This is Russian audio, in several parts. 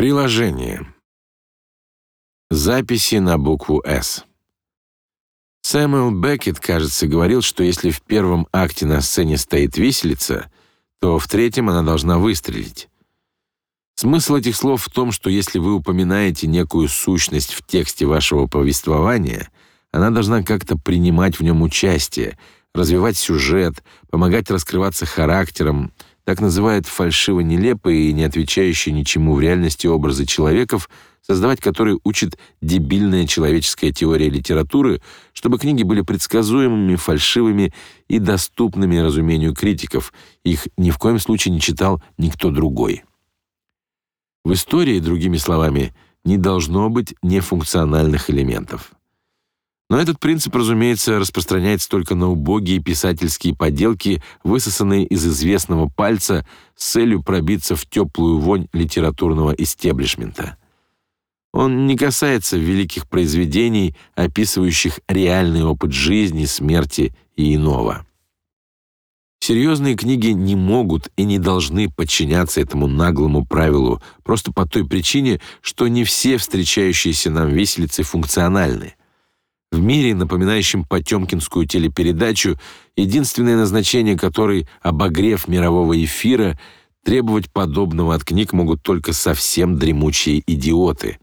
Приложение. Записи на букву «С». Сэмюэл Беккет, кажется, говорил, что если в первом акте на сцене стоит виселица, то в третьем она должна выстрелить. Смысл этих слов в том, что если вы упоминаете некую сущность в тексте вашего повествования, она должна как-то принимать в нем участие, развивать сюжет, помогать раскрываться характерам, так называют фальшиво-нелепые и не отвечающие ничему в реальности образы человеков, создавать которые учит дебильная человеческая теория литературы, чтобы книги были предсказуемыми, фальшивыми и доступными разумению критиков. Их ни в коем случае не читал никто другой. В истории, другими словами, не должно быть нефункциональных элементов. Но этот принцип, разумеется, распространяется только на убогие писательские поделки, высосанные из известного пальца с целью пробиться в теплую вонь литературного истеблишмента. Он не касается великих произведений, описывающих реальный опыт жизни, смерти и иного. Серьезные книги не могут и не должны подчиняться этому наглому правилу просто по той причине, что не все встречающиеся нам виселицы функциональны. В мире, напоминающем потемкинскую телепередачу, единственное назначение которой — обогрев мирового эфира, требовать подобного от книг могут только совсем дремучие идиоты.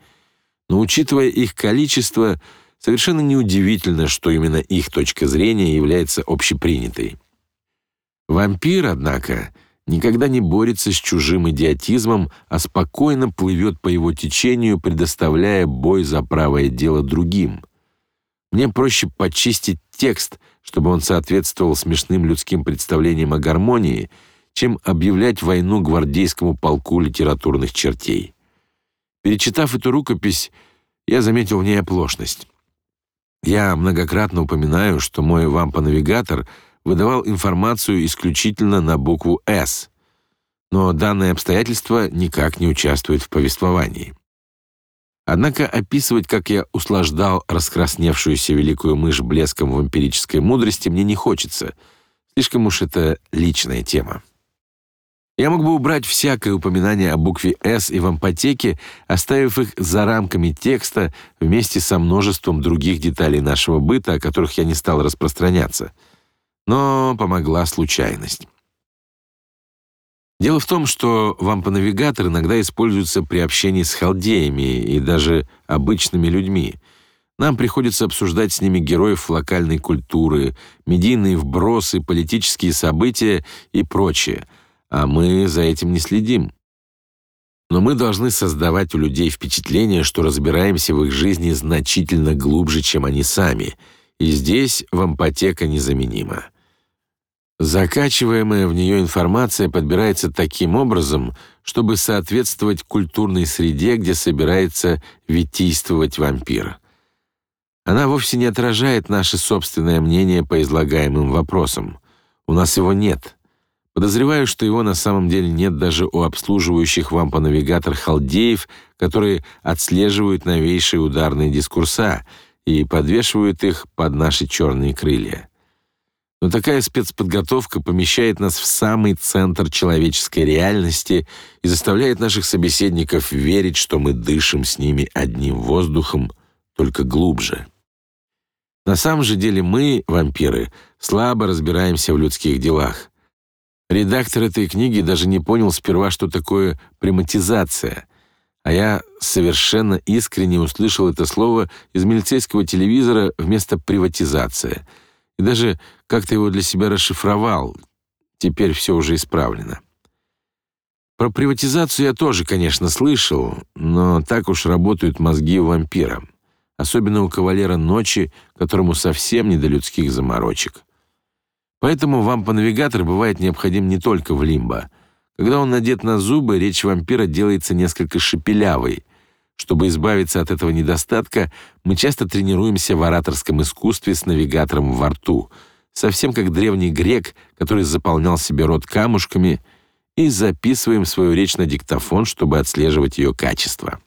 Но учитывая их количество, совершенно неудивительно, что именно их точка зрения является общепринятой. Вампир, однако, никогда не борется с чужим идиотизмом, а спокойно плывет по его течению, предоставляя бой за правое дело другим — мне проще почистить текст, чтобы он соответствовал смешным людским представлениям о гармонии, чем объявлять войну гвардейскому полку литературных чертей. Перечитав эту рукопись, я заметил в ней оплошность. Я многократно упоминаю, что мой вампа-навигатор выдавал информацию исключительно на букву «С», но данное обстоятельство никак не участвует в повествовании. Однако описывать, как я услаждал раскрасневшуюся великую мышь блеском вампирической мудрости, мне не хочется. Слишком уж это личная тема. Я мог бы убрать всякое упоминание о букве «С» и вампотеке, оставив их за рамками текста вместе со множеством других деталей нашего быта, о которых я не стал распространяться. Но помогла случайность. Дело в том, что вампонавигатор иногда используется при общении с халдеями и даже обычными людьми. Нам приходится обсуждать с ними героев локальной культуры, медийные вбросы, политические события и прочее, а мы за этим не следим. Но мы должны создавать у людей впечатление, что разбираемся в их жизни значительно глубже, чем они сами, и здесь вампотека незаменима. Закачиваемая в нее информация подбирается таким образом, чтобы соответствовать культурной среде, где собирается витийствовать вампир. Она вовсе не отражает наше собственное мнение по излагаемым вопросам. У нас его нет. Подозреваю, что его на самом деле нет даже у обслуживающих вампонавигатор халдеев, которые отслеживают новейшие ударные дискурса и подвешивают их под наши черные крылья. Но такая спецподготовка помещает нас в самый центр человеческой реальности и заставляет наших собеседников верить, что мы дышим с ними одним воздухом, только глубже. На самом же деле мы, вампиры, слабо разбираемся в людских делах. Редактор этой книги даже не понял сперва, что такое приматизация, а я совершенно искренне услышал это слово из милицейского телевизора вместо приватизация — и даже как-то его для себя расшифровал. Теперь все уже исправлено. Про приватизацию я тоже, конечно, слышал, но так уж работают мозги у вампира, особенно у кавалера ночи, которому совсем не до людских заморочек. Поэтому вампа-навигатор бывает необходим не только в лимбо. Когда он надет на зубы, речь вампира делается несколько шепелявой, чтобы избавиться от этого недостатка, мы часто тренируемся в ораторском искусстве с навигатором во рту, совсем как древний грек, который заполнял себе рот камушками, и записываем свою речь на диктофон, чтобы отслеживать ее качество.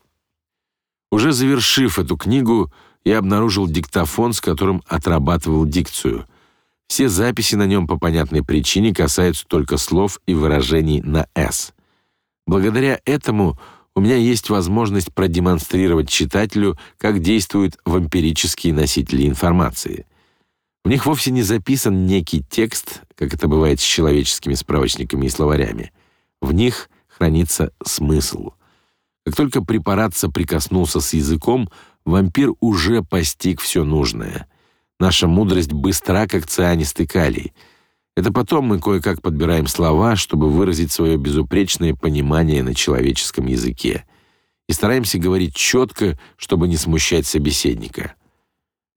Уже завершив эту книгу, я обнаружил диктофон, с которым отрабатывал дикцию. Все записи на нем по понятной причине касаются только слов и выражений на «с». Благодаря этому у меня есть возможность продемонстрировать читателю, как действуют вампирические носители информации. В них вовсе не записан некий текст, как это бывает с человеческими справочниками и словарями. В них хранится смысл. Как только препарат соприкоснулся с языком, вампир уже постиг все нужное. Наша мудрость быстра, как цианистый калий. Это потом мы кое-как подбираем слова, чтобы выразить свое безупречное понимание на человеческом языке. И стараемся говорить четко, чтобы не смущать собеседника.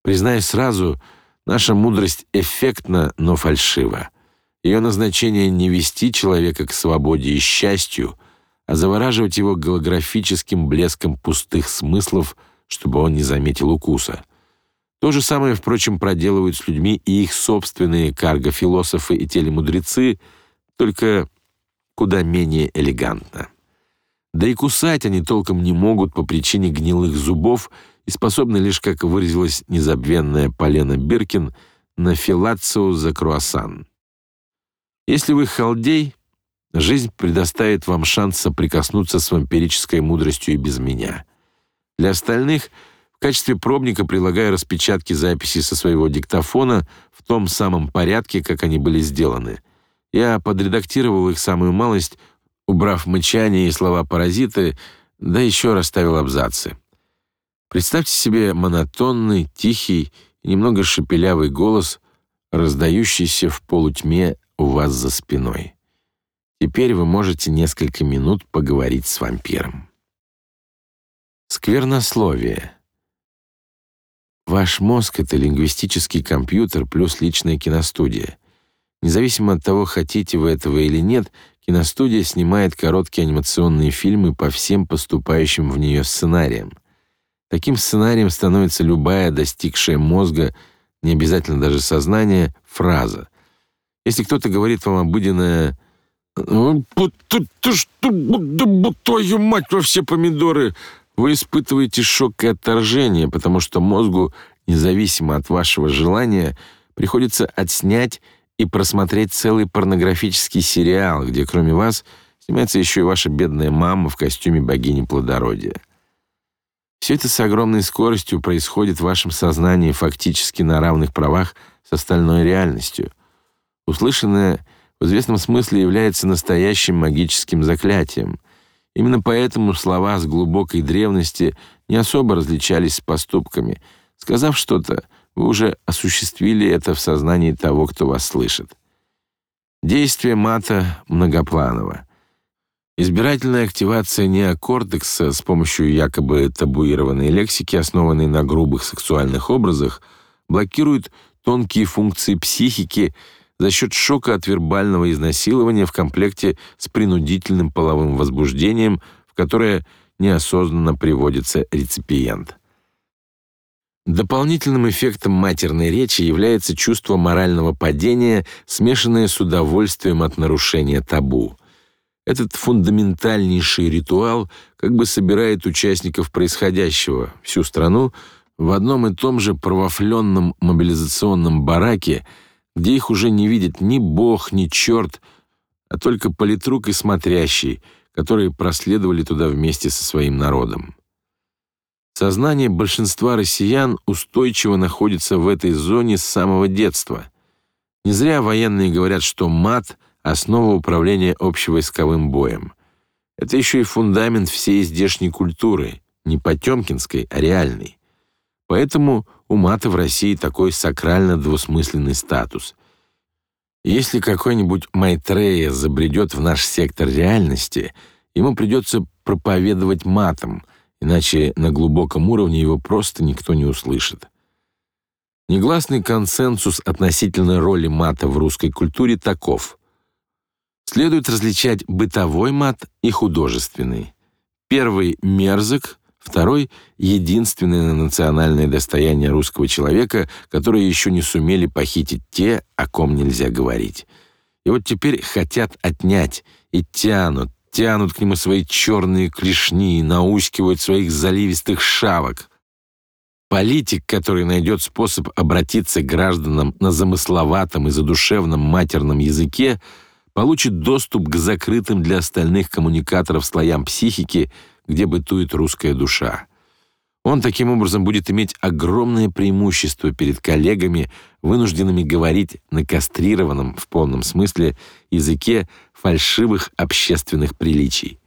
Признаюсь сразу, наша мудрость эффектна, но фальшива. Ее назначение не вести человека к свободе и счастью, а завораживать его голографическим блеском пустых смыслов, чтобы он не заметил укуса. То же самое, впрочем, проделывают с людьми и их собственные карго-философы и телемудрецы, только куда менее элегантно. Да и кусать они толком не могут по причине гнилых зубов и способны лишь, как выразилась незабвенная Полена Биркин, на филацию за круассан. Если вы халдей, жизнь предоставит вам шанс соприкоснуться с вампирической мудростью и без меня. Для остальных — качестве пробника прилагаю распечатки записей со своего диктофона в том самом порядке, как они были сделаны. Я подредактировал их самую малость, убрав мычание и слова-паразиты, да еще расставил абзацы. Представьте себе монотонный, тихий немного шепелявый голос, раздающийся в полутьме у вас за спиной. Теперь вы можете несколько минут поговорить с вампиром. Сквернословие. Ваш мозг — это лингвистический компьютер плюс личная киностудия. Независимо от того, хотите вы этого или нет, киностудия снимает короткие анимационные фильмы по всем поступающим в нее сценариям. Таким сценарием становится любая достигшая мозга, не обязательно даже сознания, фраза. Если кто-то говорит вам обыденное что, твою мать, во все помидоры!» Вы испытываете шок и отторжение, потому что мозгу, независимо от вашего желания, приходится отснять и просмотреть целый порнографический сериал, где кроме вас снимается еще и ваша бедная мама в костюме богини плодородия. Все это с огромной скоростью происходит в вашем сознании фактически на равных правах с остальной реальностью. Услышанное в известном смысле является настоящим магическим заклятием — Именно поэтому слова с глубокой древности не особо различались с поступками. Сказав что-то, вы уже осуществили это в сознании того, кто вас слышит. Действие мата многопланово. Избирательная активация неокортекса с помощью якобы табуированной лексики, основанной на грубых сексуальных образах, блокирует тонкие функции психики за счет шока от вербального изнасилования в комплекте с принудительным половым возбуждением, в которое неосознанно приводится реципиент. Дополнительным эффектом матерной речи является чувство морального падения, смешанное с удовольствием от нарушения табу. Этот фундаментальнейший ритуал как бы собирает участников происходящего, всю страну, в одном и том же провафленном мобилизационном бараке – где их уже не видит ни бог, ни черт, а только политрук и смотрящий, которые проследовали туда вместе со своим народом. Сознание большинства россиян устойчиво находится в этой зоне с самого детства. Не зря военные говорят, что мат — основа управления общевойсковым боем. Это еще и фундамент всей здешней культуры, не потемкинской, а реальной. Поэтому у мата в России такой сакрально-двусмысленный статус. Если какой-нибудь Майтрея забредет в наш сектор реальности, ему придется проповедовать матом, иначе на глубоком уровне его просто никто не услышит. Негласный консенсус относительно роли мата в русской культуре таков. Следует различать бытовой мат и художественный. Первый мерзок, Второй — единственное национальное достояние русского человека, которое еще не сумели похитить те, о ком нельзя говорить. И вот теперь хотят отнять и тянут, тянут к нему свои черные клешни и наускивают своих заливистых шавок. Политик, который найдет способ обратиться к гражданам на замысловатом и задушевном матерном языке, получит доступ к закрытым для остальных коммуникаторов слоям психики, где бытует русская душа. Он таким образом будет иметь огромное преимущество перед коллегами, вынужденными говорить на кастрированном в полном смысле языке фальшивых общественных приличий.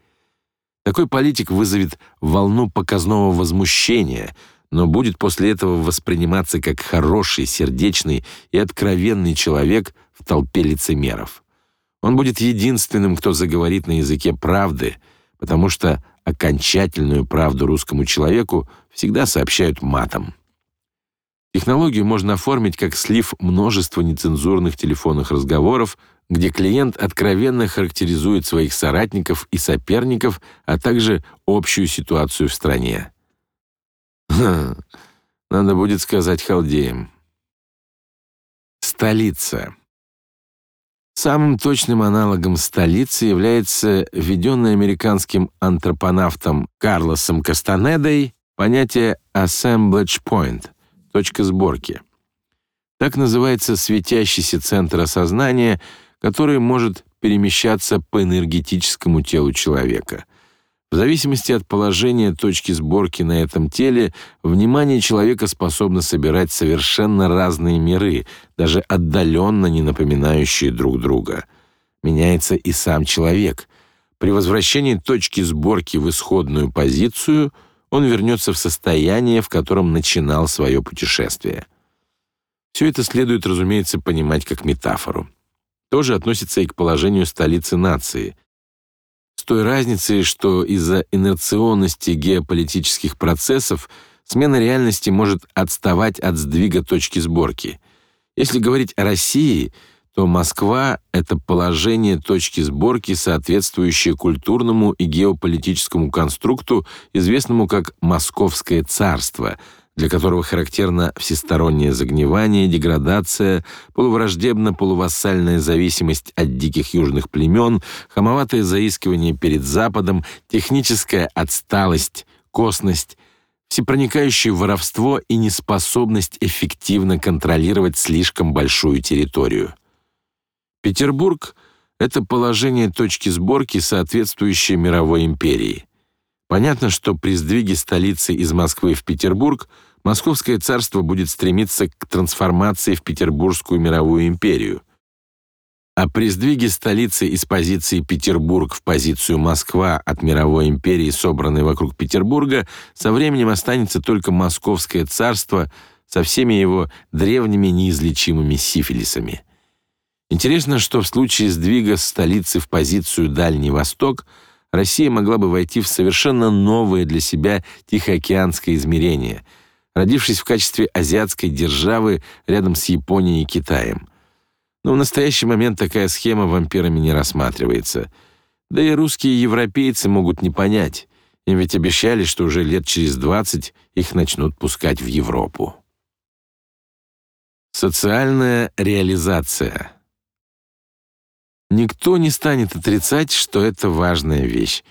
Такой политик вызовет волну показного возмущения, но будет после этого восприниматься как хороший, сердечный и откровенный человек в толпе лицемеров. Он будет единственным, кто заговорит на языке правды, потому что окончательную правду русскому человеку всегда сообщают матом. Технологию можно оформить как слив множества нецензурных телефонных разговоров, где клиент откровенно характеризует своих соратников и соперников, а также общую ситуацию в стране. надо будет сказать халдеям. Столица. Самым точным аналогом столицы является введенное американским антропонавтом Карлосом Кастанедой понятие assemblage point точка сборки. Так называется светящийся центр осознания, который может перемещаться по энергетическому телу человека. В зависимости от положения точки сборки на этом теле, внимание человека способно собирать совершенно разные миры, даже отдаленно не напоминающие друг друга. Меняется и сам человек. При возвращении точки сборки в исходную позицию он вернется в состояние, в котором начинал свое путешествие. Все это следует, разумеется, понимать как метафору. Тоже относится и к положению столицы нации – с той разницей, что из-за инерционности геополитических процессов смена реальности может отставать от сдвига точки сборки. Если говорить о России, то Москва — это положение точки сборки, соответствующее культурному и геополитическому конструкту, известному как «Московское царство», для которого характерно всестороннее загнивание, деградация, полувраждебно-полувассальная зависимость от диких южных племен, хамоватое заискивание перед Западом, техническая отсталость, косность, всепроникающее воровство и неспособность эффективно контролировать слишком большую территорию. Петербург — это положение точки сборки, соответствующее мировой империи. Понятно, что при сдвиге столицы из Москвы в Петербург — Московское царство будет стремиться к трансформации в Петербургскую мировую империю. А при сдвиге столицы из позиции Петербург в позицию Москва от мировой империи, собранной вокруг Петербурга, со временем останется только Московское царство со всеми его древними неизлечимыми сифилисами. Интересно, что в случае сдвига столицы в позицию Дальний Восток Россия могла бы войти в совершенно новое для себя Тихоокеанское измерение – родившись в качестве азиатской державы рядом с Японией и Китаем. Но в настоящий момент такая схема вампирами не рассматривается. Да и русские европейцы могут не понять. Им ведь обещали, что уже лет через 20 их начнут пускать в Европу. Социальная реализация. Никто не станет отрицать, что это важная вещь.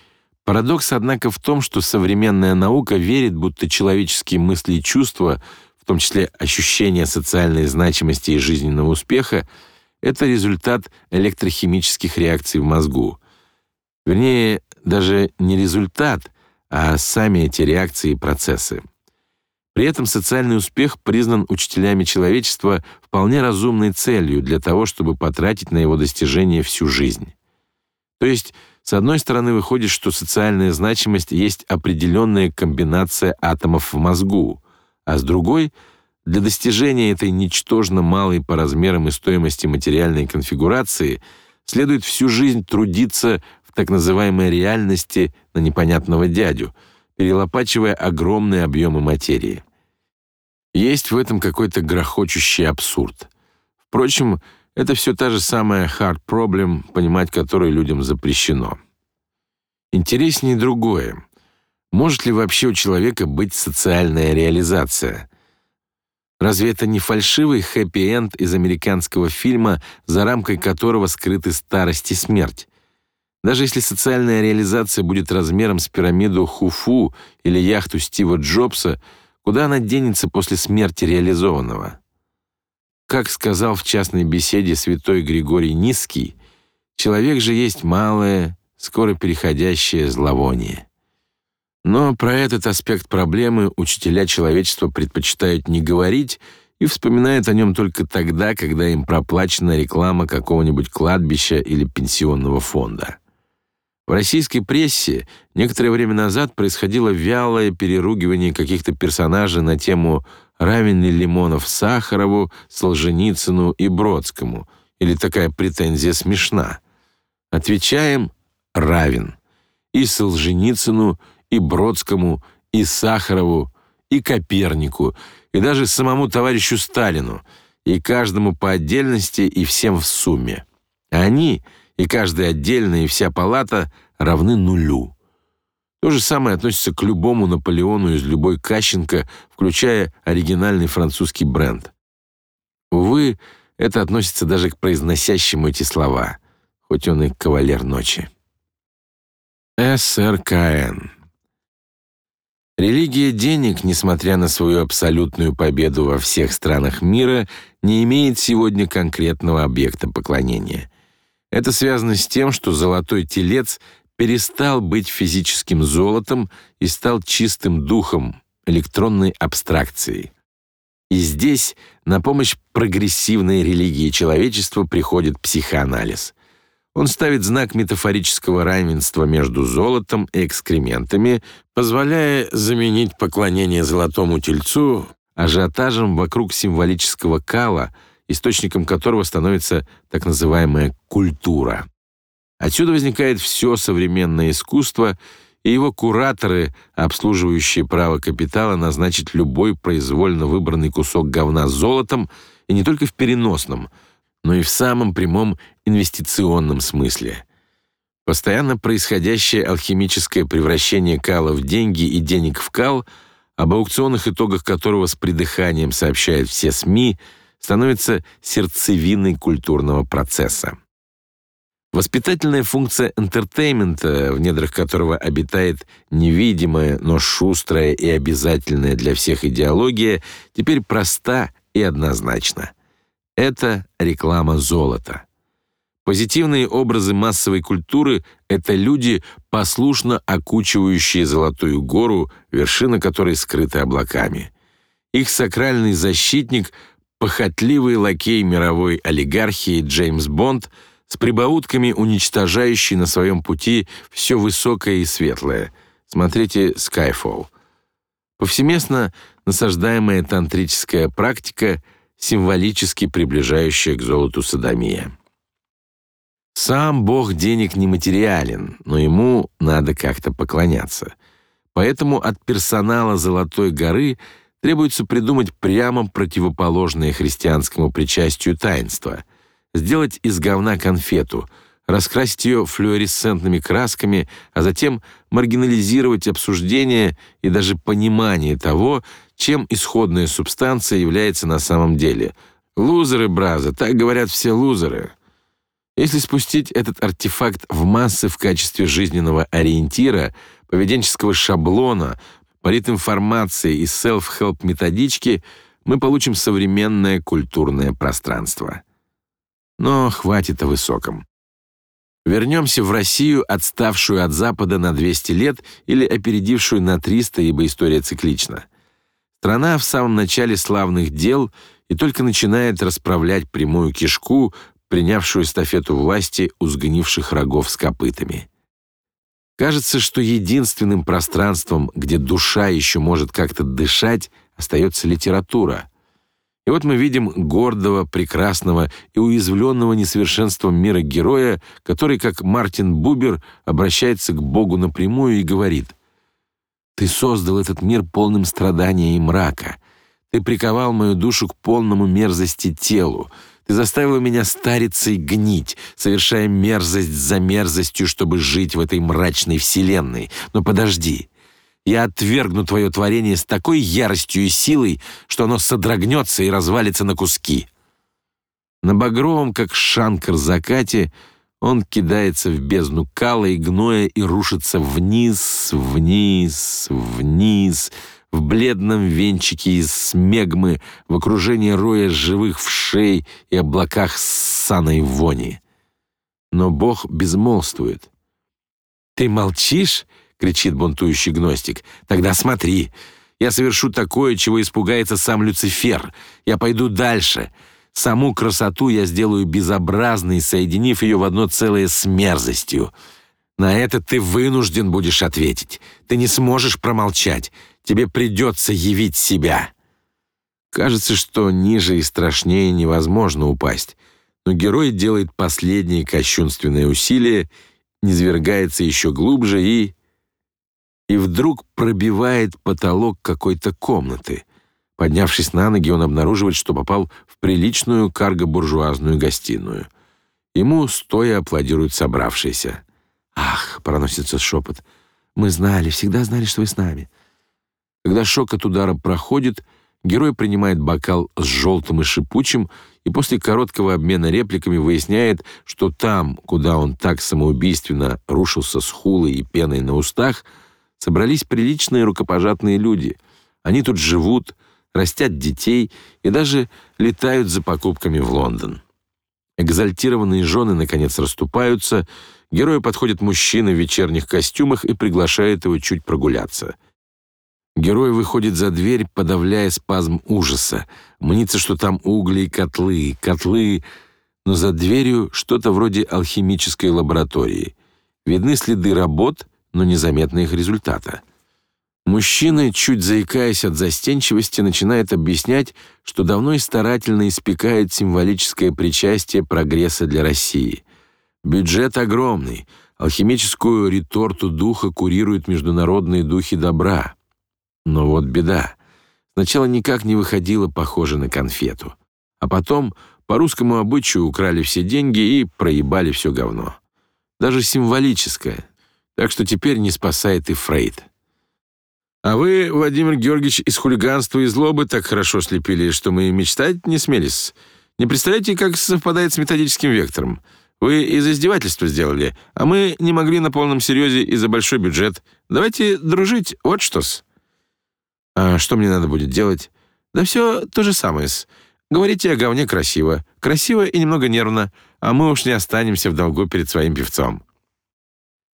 Парадокс, однако, в том, что современная наука верит, будто человеческие мысли и чувства, в том числе ощущение социальной значимости и жизненного успеха, это результат электрохимических реакций в мозгу. Вернее, даже не результат, а сами эти реакции и процессы. При этом социальный успех признан учителями человечества вполне разумной целью для того, чтобы потратить на его достижение всю жизнь. То есть с одной стороны, выходит, что социальная значимость есть определенная комбинация атомов в мозгу, а с другой — для достижения этой ничтожно малой по размерам и стоимости материальной конфигурации следует всю жизнь трудиться в так называемой реальности на непонятного дядю, перелопачивая огромные объемы материи. Есть в этом какой-то грохочущий абсурд. Впрочем, это все та же самая hard problem, понимать которую людям запрещено. Интереснее другое. Может ли вообще у человека быть социальная реализация? Разве это не фальшивый хэппи-энд из американского фильма, за рамкой которого скрыты старость и смерть? Даже если социальная реализация будет размером с пирамиду Хуфу или яхту Стива Джобса, куда она денется после смерти реализованного? Как сказал в частной беседе святой Григорий Низкий, человек же есть малое, скоро переходящее зловоние. Но про этот аспект проблемы учителя человечества предпочитают не говорить и вспоминают о нем только тогда, когда им проплачена реклама какого-нибудь кладбища или пенсионного фонда. В российской прессе некоторое время назад происходило вялое переругивание каких-то персонажей на тему равен ли Лимонов Сахарову, Солженицыну и Бродскому, или такая претензия смешна. Отвечаем равен. И Солженицыну, и Бродскому, и Сахарову, и Копернику, и даже самому товарищу Сталину, и каждому по отдельности и всем в сумме. Они, и каждый отдельно, и вся палата равны нулю. То же самое относится к любому Наполеону из любой Кащенко, включая оригинальный французский бренд. Увы, это относится даже к произносящему эти слова, хоть он и кавалер ночи. СРКН Религия денег, несмотря на свою абсолютную победу во всех странах мира, не имеет сегодня конкретного объекта поклонения. Это связано с тем, что золотой телец перестал быть физическим золотом и стал чистым духом, электронной абстракцией. И здесь на помощь прогрессивной религии человечества приходит психоанализ. Он ставит знак метафорического равенства между золотом и экскрементами, позволяя заменить поклонение золотому тельцу ажиотажем вокруг символического кала, источником которого становится так называемая культура. Отсюда возникает все современное искусство, и его кураторы, обслуживающие право капитала, назначить любой произвольно выбранный кусок говна золотом, и не только в переносном – но и в самом прямом инвестиционном смысле. Постоянно происходящее алхимическое превращение кала в деньги и денег в кал, об аукционных итогах которого с придыханием сообщают все СМИ, становится сердцевиной культурного процесса. Воспитательная функция энтертеймента, в недрах которого обитает невидимая, но шустрая и обязательная для всех идеология, теперь проста и однозначна. Это реклама золота. Позитивные образы массовой культуры — это люди, послушно окучивающие Золотую гору, вершина которой скрыта облаками. Их сакральный защитник — похотливый лакей мировой олигархии Джеймс Бонд с прибаутками, уничтожающий на своем пути все высокое и светлое. Смотрите Skyfall. Повсеместно насаждаемая тантрическая практика — символически приближающая к золоту садомия. Сам бог денег нематериален, но ему надо как-то поклоняться. Поэтому от персонала Золотой горы требуется придумать прямо противоположное христианскому причастию таинство. Сделать из говна конфету, раскрасить ее флуоресцентными красками, а затем маргинализировать обсуждение и даже понимание того, чем исходная субстанция является на самом деле. Лузеры, браза, так говорят все лузеры. Если спустить этот артефакт в массы в качестве жизненного ориентира, поведенческого шаблона, политинформации и селф-хелп методички, мы получим современное культурное пространство. Но хватит о высоком. Вернемся в Россию, отставшую от Запада на 200 лет или опередившую на 300, ибо история циклична. Страна в самом начале славных дел и только начинает расправлять прямую кишку, принявшую эстафету власти у сгнивших рогов с копытами. Кажется, что единственным пространством, где душа еще может как-то дышать, остается литература. И вот мы видим гордого, прекрасного и уязвленного несовершенством мира героя, который, как Мартин Бубер, обращается к Богу напрямую и говорит — ты создал этот мир полным страдания и мрака. Ты приковал мою душу к полному мерзости телу. Ты заставил меня стариться и гнить, совершая мерзость за мерзостью, чтобы жить в этой мрачной вселенной. Но подожди. Я отвергну твое творение с такой яростью и силой, что оно содрогнется и развалится на куски. На багровом, как шанкар закате, он кидается в бездну кала и гноя и рушится вниз, вниз, вниз, в бледном венчике из смегмы, в окружении роя живых вшей и облаках ссаной вони. Но Бог безмолвствует. «Ты молчишь? — кричит бунтующий гностик. «Тогда смотри. Я совершу такое, чего испугается сам Люцифер. Я пойду дальше. Саму красоту я сделаю безобразной, соединив ее в одно целое с мерзостью. На это ты вынужден будешь ответить. Ты не сможешь промолчать. Тебе придется явить себя». Кажется, что ниже и страшнее невозможно упасть, но герой делает последние кощунственные усилия, низвергается еще глубже и... И вдруг пробивает потолок какой-то комнаты. Поднявшись на ноги, он обнаруживает, что попал в приличную карго-буржуазную гостиную. Ему стоя аплодируют собравшиеся. «Ах!» — проносится шепот. «Мы знали, всегда знали, что вы с нами». Когда шок от удара проходит, Герой принимает бокал с желтым и шипучим и после короткого обмена репликами выясняет, что там, куда он так самоубийственно рушился с хулой и пеной на устах, собрались приличные рукопожатные люди. Они тут живут, растят детей и даже летают за покупками в Лондон. Экзальтированные жены наконец расступаются, герою подходит мужчина в вечерних костюмах и приглашает его чуть прогуляться. Герой выходит за дверь, подавляя спазм ужаса. Мнится, что там угли и котлы, котлы, но за дверью что-то вроде алхимической лаборатории. Видны следы работ, но незаметны их результата. Мужчина, чуть заикаясь от застенчивости, начинает объяснять, что давно и старательно испекает символическое причастие прогресса для России. Бюджет огромный, алхимическую реторту духа курируют международные духи добра. Но вот беда. Сначала никак не выходило похоже на конфету. А потом по русскому обычаю украли все деньги и проебали все говно. Даже символическое. Так что теперь не спасает и Фрейд. А вы, Владимир Георгиевич, из хулиганства и злобы так хорошо слепили, что мы мечтать не смелись. Не представляете, как совпадает с методическим вектором. Вы из издевательства сделали, а мы не могли на полном серьезе из-за большой бюджет. Давайте дружить, вот что-с. А что мне надо будет делать? Да все то же самое. -с. Говорите о говне красиво. Красиво и немного нервно, а мы уж не останемся в долгу перед своим певцом.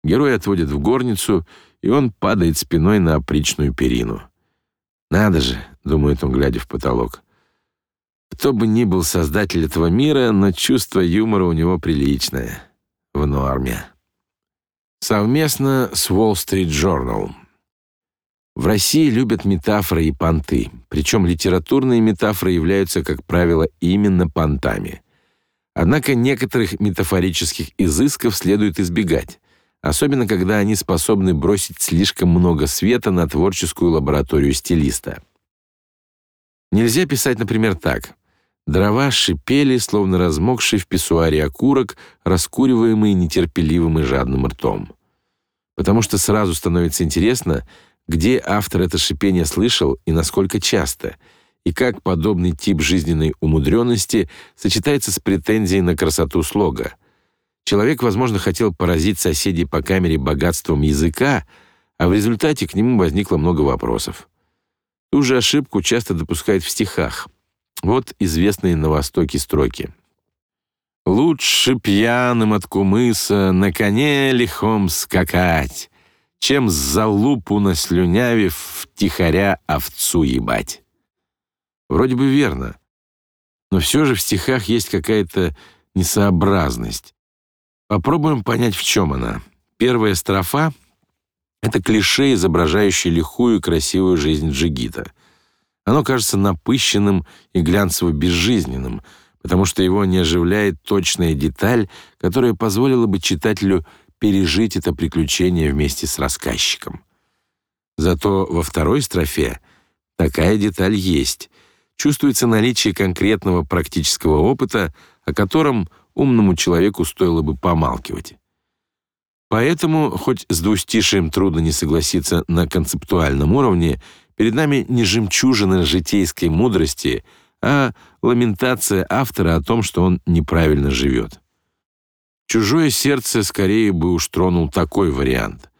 Герой отводит в горницу, и он падает спиной на опричную перину. «Надо же», — думает он, глядя в потолок. Кто бы ни был создатель этого мира, но чувство юмора у него приличное. В норме. Совместно с Wall Street Journal. В России любят метафоры и понты, причем литературные метафоры являются, как правило, именно понтами. Однако некоторых метафорических изысков следует избегать, особенно когда они способны бросить слишком много света на творческую лабораторию стилиста. Нельзя писать, например, так: дрова шипели, словно размокший в писсуаре окурок, раскуриваемый нетерпеливым и жадным ртом. Потому что сразу становится интересно, где автор это шипение слышал и насколько часто, и как подобный тип жизненной умудренности сочетается с претензией на красоту слога. Человек, возможно, хотел поразить соседей по камере богатством языка, а в результате к нему возникло много вопросов. Ту же ошибку часто допускают в стихах. Вот известные на Востоке строки. «Лучше пьяным от кумыса на коне лихом скакать, чем за лупу наслюнявив втихаря овцу ебать. Вроде бы верно, но все же в стихах есть какая-то несообразность. Попробуем понять, в чем она. Первая строфа — это клише, изображающее лихую и красивую жизнь джигита. Оно кажется напыщенным и глянцево-безжизненным, потому что его не оживляет точная деталь, которая позволила бы читателю пережить это приключение вместе с рассказчиком. Зато во второй строфе такая деталь есть. Чувствуется наличие конкретного практического опыта, о котором умному человеку стоило бы помалкивать. Поэтому, хоть с двустишием трудно не согласиться на концептуальном уровне, перед нами не жемчужина житейской мудрости, а ламентация автора о том, что он неправильно живет. Чужое сердце скорее бы уж тронул такой вариант.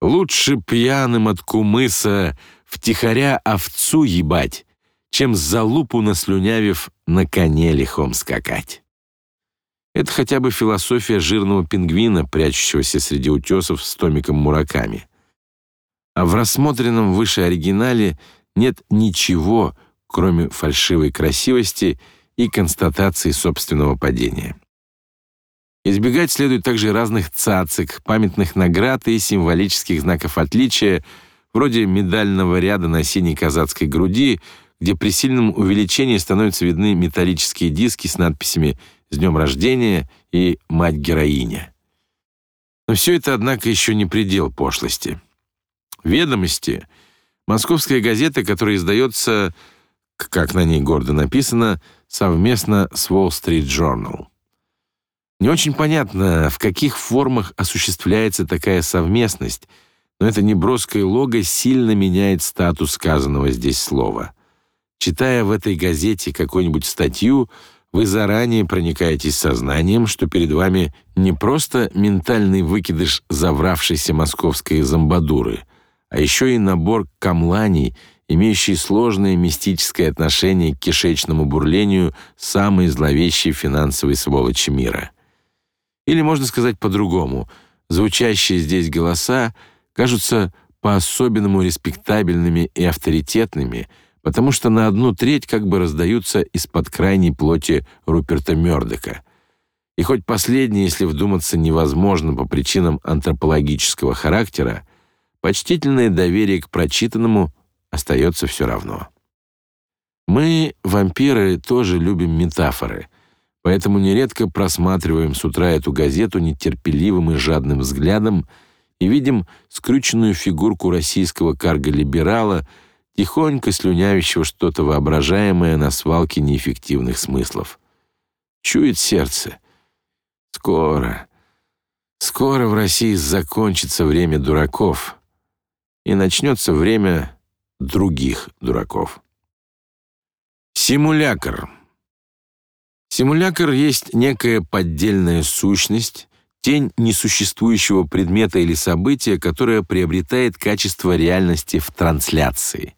Лучше пьяным от кумыса втихаря овцу ебать, чем за лупу наслюнявив на коне лихом скакать. Это хотя бы философия жирного пингвина, прячущегося среди утесов с томиком мураками. а в рассмотренном выше оригинале нет ничего, кроме фальшивой красивости и констатации собственного падения. Избегать следует также разных цацик, памятных наград и символических знаков отличия, вроде медального ряда на синей казацкой груди, где при сильном увеличении становятся видны металлические диски с надписями «С днем рождения» и «Мать-героиня». Но все это, однако, еще не предел пошлости. «Ведомости» — московская газета, которая издается, как на ней гордо написано, совместно с Wall Street Journal. Не очень понятно, в каких формах осуществляется такая совместность, но это неброское лого сильно меняет статус сказанного здесь слова. Читая в этой газете какую-нибудь статью, вы заранее проникаетесь сознанием, что перед вами не просто ментальный выкидыш завравшейся московской зомбадуры, а еще и набор камланий, имеющий сложное мистическое отношение к кишечному бурлению самой зловещей финансовой сволочи мира. Или можно сказать по-другому, звучащие здесь голоса кажутся по-особенному респектабельными и авторитетными – потому что на одну треть как бы раздаются из-под крайней плоти Руперта Мёрдока. И хоть последнее, если вдуматься, невозможно по причинам антропологического характера, почтительное доверие к прочитанному остается все равно. Мы, вампиры, тоже любим метафоры, поэтому нередко просматриваем с утра эту газету нетерпеливым и жадным взглядом и видим скрюченную фигурку российского карго-либерала — тихонько слюнявящего что-то воображаемое на свалке неэффективных смыслов. Чует сердце. Скоро, скоро в России закончится время дураков, и начнется время других дураков. Симулякр. Симулякр есть некая поддельная сущность, тень несуществующего предмета или события, которая приобретает качество реальности в трансляции.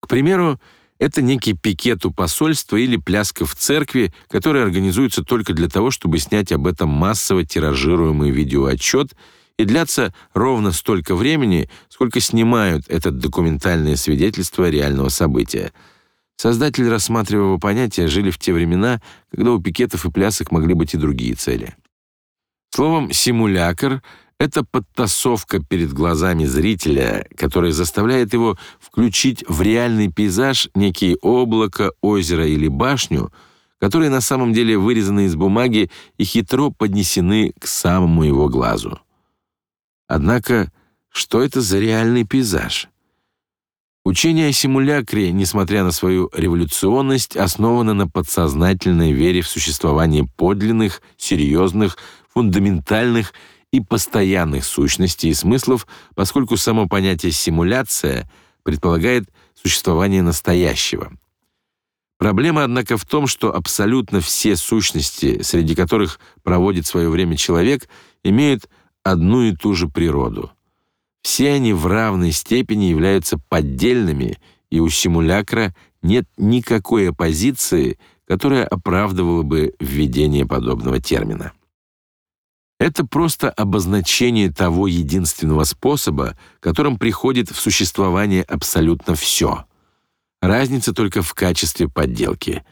К примеру, это некий пикет у посольства или пляска в церкви, которые организуются только для того, чтобы снять об этом массово тиражируемый видеоотчет и длятся ровно столько времени, сколько снимают это документальное свидетельство реального события. Создатели рассматриваемого понятия жили в те времена, когда у пикетов и плясок могли быть и другие цели. Словом, симулякр это подтасовка перед глазами зрителя, которая заставляет его включить в реальный пейзаж некие облако, озеро или башню, которые на самом деле вырезаны из бумаги и хитро поднесены к самому его глазу. Однако, что это за реальный пейзаж? Учение о симулякре, несмотря на свою революционность, основано на подсознательной вере в существование подлинных, серьезных, фундаментальных и постоянных сущностей и смыслов, поскольку само понятие симуляция предполагает существование настоящего. Проблема, однако, в том, что абсолютно все сущности, среди которых проводит свое время человек, имеют одну и ту же природу. Все они в равной степени являются поддельными, и у симулякра нет никакой оппозиции, которая оправдывала бы введение подобного термина. Это просто обозначение того единственного способа, которым приходит в существование абсолютно все. Разница только в качестве подделки.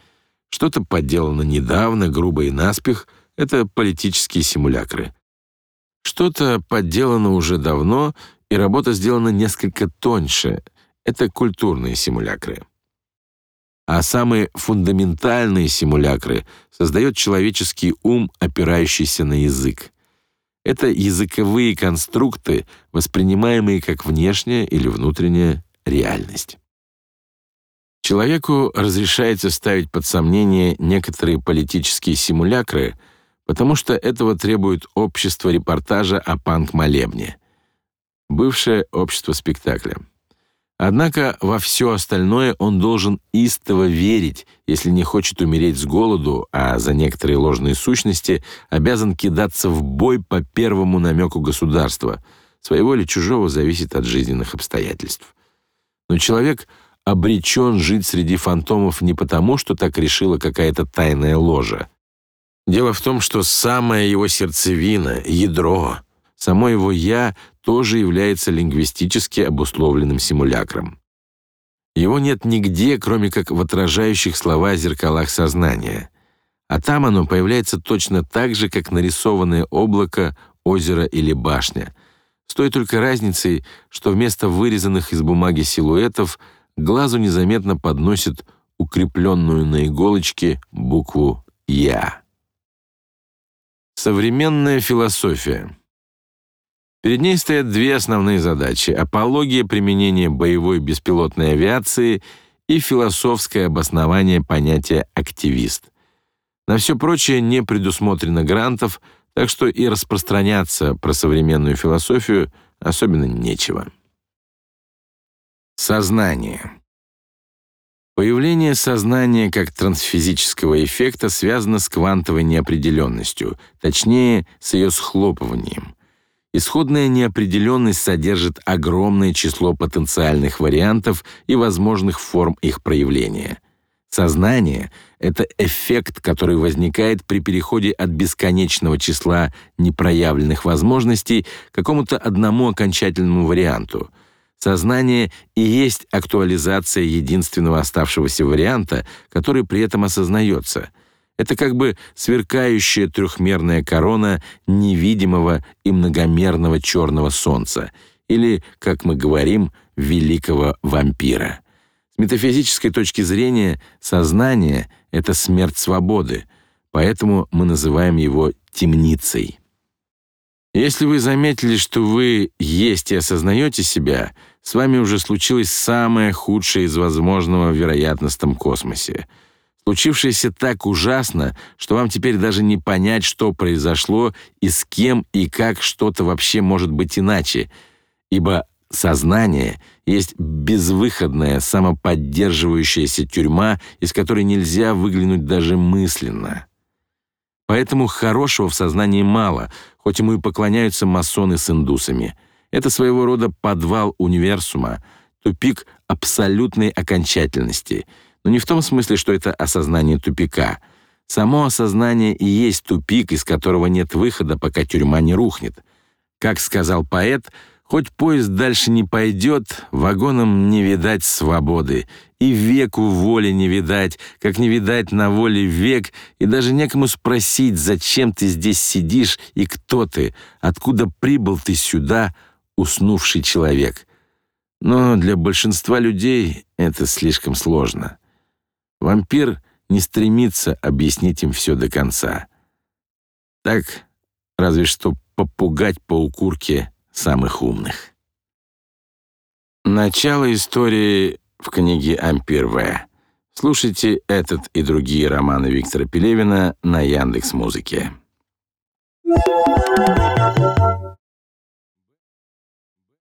Что-то подделано недавно, грубо и наспех — это политические симулякры. Что-то подделано уже давно, и работа сделана несколько тоньше — это культурные симулякры. А самые фундаментальные симулякры создает человеческий ум, опирающийся на язык. Это языковые конструкты, воспринимаемые как внешняя или внутренняя реальность. Человеку разрешается ставить под сомнение некоторые политические симулякры, потому что этого требует общество репортажа о панк-молебне, бывшее общество спектакля. Однако во все остальное он должен истово верить, если не хочет умереть с голоду, а за некоторые ложные сущности обязан кидаться в бой по первому намеку государства. Своего или чужого зависит от жизненных обстоятельств. Но человек обречен жить среди фантомов не потому, что так решила какая-то тайная ложа. Дело в том, что самая его сердцевина, ядро, само его «я» тоже является лингвистически обусловленным симулякром. Его нет нигде, кроме как в отражающих слова зеркалах сознания. А там оно появляется точно так же, как нарисованное облако, озеро или башня. С той только разницей, что вместо вырезанных из бумаги силуэтов глазу незаметно подносит укрепленную на иголочке букву «Я». Современная философия. Перед ней стоят две основные задачи: апология применения боевой беспилотной авиации и философское обоснование понятия активист. На все прочее не предусмотрено грантов, так что и распространяться про современную философию особенно нечего. Сознание. Появление сознания как трансфизического эффекта связано с квантовой неопределенностью, точнее, с ее схлопыванием. Исходная неопределенность содержит огромное число потенциальных вариантов и возможных форм их проявления. Сознание — это эффект, который возникает при переходе от бесконечного числа непроявленных возможностей к какому-то одному окончательному варианту — Сознание и есть актуализация единственного оставшегося варианта, который при этом осознается. Это как бы сверкающая трехмерная корона невидимого и многомерного черного солнца, или, как мы говорим, великого вампира. С метафизической точки зрения сознание — это смерть свободы, поэтому мы называем его темницей. Если вы заметили, что вы есть и осознаете себя, с вами уже случилось самое худшее из возможного в вероятностном космосе. Случившееся так ужасно, что вам теперь даже не понять, что произошло и с кем и как что-то вообще может быть иначе, ибо сознание есть безвыходная самоподдерживающаяся тюрьма, из которой нельзя выглянуть даже мысленно. Поэтому хорошего в сознании мало, хоть ему и поклоняются масоны с индусами. Это своего рода подвал универсума, тупик абсолютной окончательности. Но не в том смысле, что это осознание тупика. Само осознание и есть тупик, из которого нет выхода, пока тюрьма не рухнет. Как сказал поэт, Хоть поезд дальше не пойдет, вагонам не видать свободы, и веку воли не видать, как не видать на воле век, и даже некому спросить, зачем ты здесь сидишь и кто ты, откуда прибыл ты сюда, уснувший человек. Но для большинства людей это слишком сложно. Вампир не стремится объяснить им все до конца. Так, разве что попугать по укурке самых умных. Начало истории в книге Ампер В. Слушайте этот и другие романы Виктора Пелевина на Яндекс Музыке.